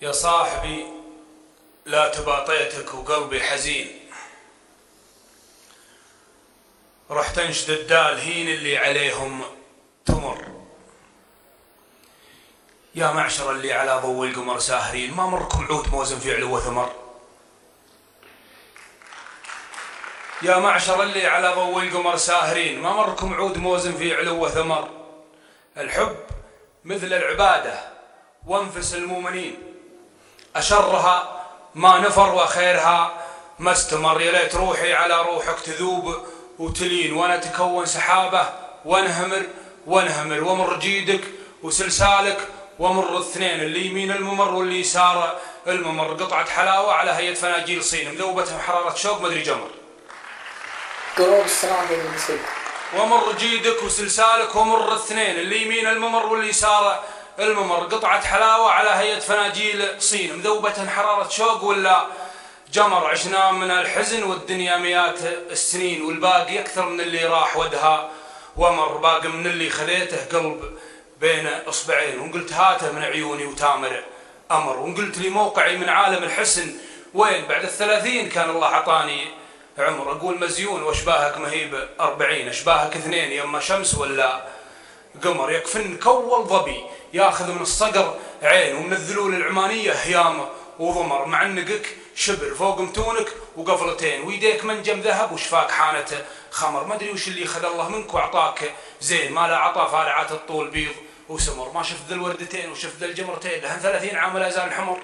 يا صاحبي لا تباطيتك وقلبي حزين. رحت انشد الدالهين اللي عليهم تمر. يا معشر اللي على ضوء القمر ساهرين ما مركم عود موزن في علو وثمر. يا معشر اللي على ضوء القمر ساهرين ما مركم عود موزن في علو وثمر. الحب مثل العبادة وانفس المؤمنين. أشرها ما نفر وخيرها. ما استمر يا ليت روحي على روحك تذوب وتلين وأنا تكون سحابة وأنهمر وأنهمر ومر جيدك وسلسالك ومر الاثنين اللي يمين الممر واللي يسار. الممر قطعة حلاوة على هيئة فناجيل صين مذوبة حرارة شوق مدري جمر. قلوب السلام ومر جيدك وسلسالك ومر الاثنين اللي يمين الممر واللي يسار. الممر قطعة حلاوة على هيئة فناجيل صين. مذوبة حرارة شوق ولا جمر؟ عشنا من الحزن والدنيا مئات السنين والباقي أكثر من اللي راح ودها ومر. باقي من اللي خذيته قلب بين إصبعين. وقلت هاته من عيوني وتامر أمر. وقلت لي موقعي من عالم الحسن. وين؟ بعد الثلاثين كان الله عطاني عمر. أقول مزيون وأشباهك مهيب أربعين. أشباهك اثنين يما شمس ولا قمر يكفن كول ظبي ياخذ من الصقر عين ومن الذلول العمانية هيام وضمر. معنقك شبر فوق متونك وقفلتين ويديك منجم ذهب وشفاك حانة خمر. ما أدري وش اللي خذ الله منك وأعطاك. زين ما لا عطى فارعات الطول بيض وسمر. ما شفت ذا الوردتين وشفت ذا الجمرتين لهن ثلاثين عام لا يزال الحمر